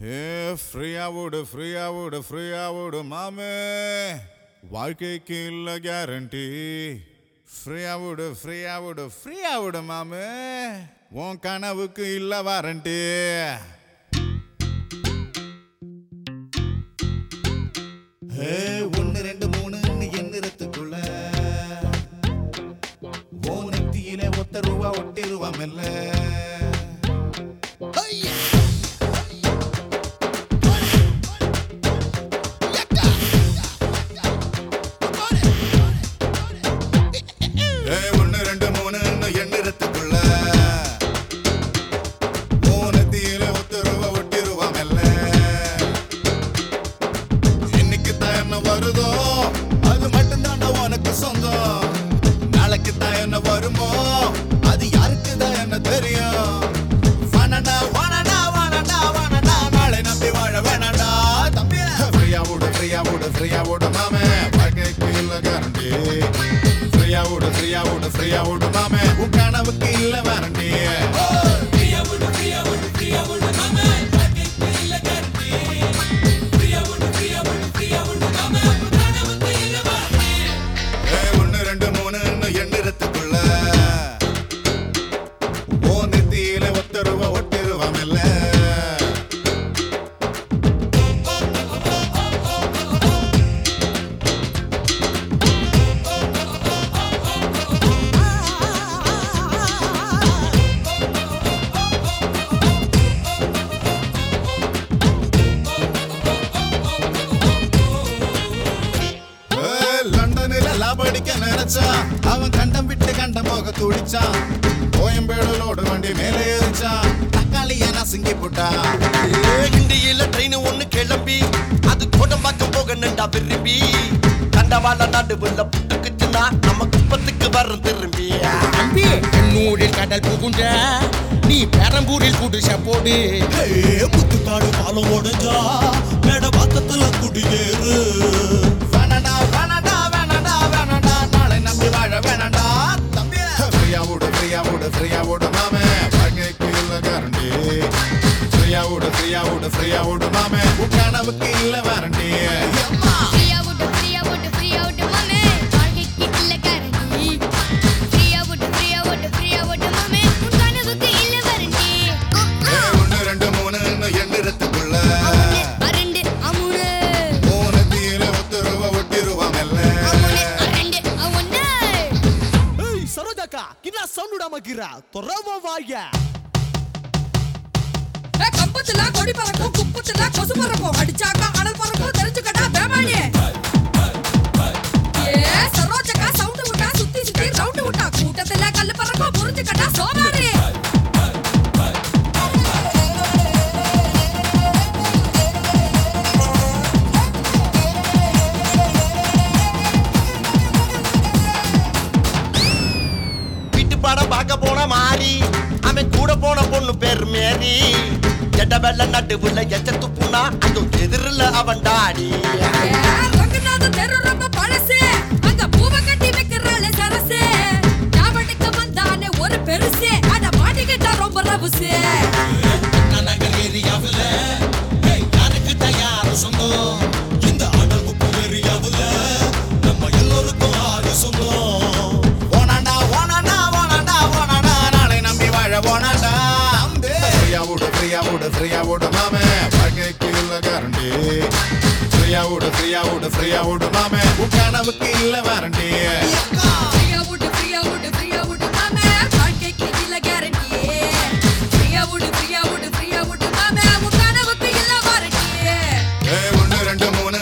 ஏ ஃப்ரீயா விடு ஃப்ரீயா விடு ஃப்ரீயா விடு மாமே. வாழ்க்கைக்கு இல்லை கேரண்டி ஃப்ரீயா விடு ஃப்ரீயா விடு ஃப்ரீயா விடு மாமே. உன் கனவுக்கு இல்ல வாரண்டி ஏ ஒன்னு ரெண்டு மூணுன்னு எண்ணிறத்துக்குள்ள ஓ நெத்தியில ஒத்த ரூபா ஒட்டிருவா மெல்ல ஃப்ரீயா விடு, மாமே, வாழ்க்கைக்கு இல்ல guarantee. ஃப்ரீயா விடு, ஃப்ரீயா விடு, ஃப்ரீயா விடு மாமே, உன் கனவுக்கு இல்ல வாரண்டி ஏய், ரெண்டு, மூணுன்னு எண்ணிறத்துக்குள்ள ஓ நெத்தியில ஒத்த ரூபா ஒட்டிருவா அடிக்க நினைச்சான் அவன் கண்டம் விட்டு கண்டம் போக துடிச்சான் கோயம்பேடுலோடு வண்டி மேலே ஏறிச்சான் தக்காளிய நசுங்கி போட்டான் இந்தியில ட்ரெயின் ஒண்ணு கிளம்பி அது கோடம்பாக்கம் போக நின்றா விரும்பி. கண்டவாள நடுவுல புட்டுக்குச்சுன்னா நம்ம குப்பத்துக்கு வர திரும்பி. தம்பி கண்ணூரில் கடல் புகுண்ட நீ பெரம்பூரில் குடிசை போடு. முத்துக்காடு பாலம் உடைஞ்சா மேட விடு ஃப்ரீயா விடு மாமே வாழ்க்கைக்கு இல்ல கேரண்டி ஃப்ரீயா விடு ஃப்ரீயா விடு ஃப்ரீயா விடு மாமே உன் கனவுக்கு இல்ல வாரண்டி கின்னா சவுண்ட் விடாமக்கிறா கம்பத்துல கொடி பறக்கும் குப்பத்துல கொசு பறக்கும். அடிச்சாக்கா அனல் பறக்கும் தெரிஞ்சுக்கடா வேமாளி ஏ சரோஜக்கா சவுண்ட் விட்டா சுத்தி சுத்தி ரவுண்ட் விட்டா கூட்டத்துல நீ. மேரி வெள்ள நட்டு நடுவுல எச்ச துப்புனா அந்த எதிரில் அவன் டாடி ஃப்ரீயா ஓடு மாமே வாழ்க்கைக்கு இல்ல கேரண்டி ஃப்ரீயா ஓடு ஃப்ரீயா ஓடு ஃப்ரீயா ஓடு மாமே உன் கனவுக்கு இல்ல வாரண்டி ஒன்று ரெண்டு மூணு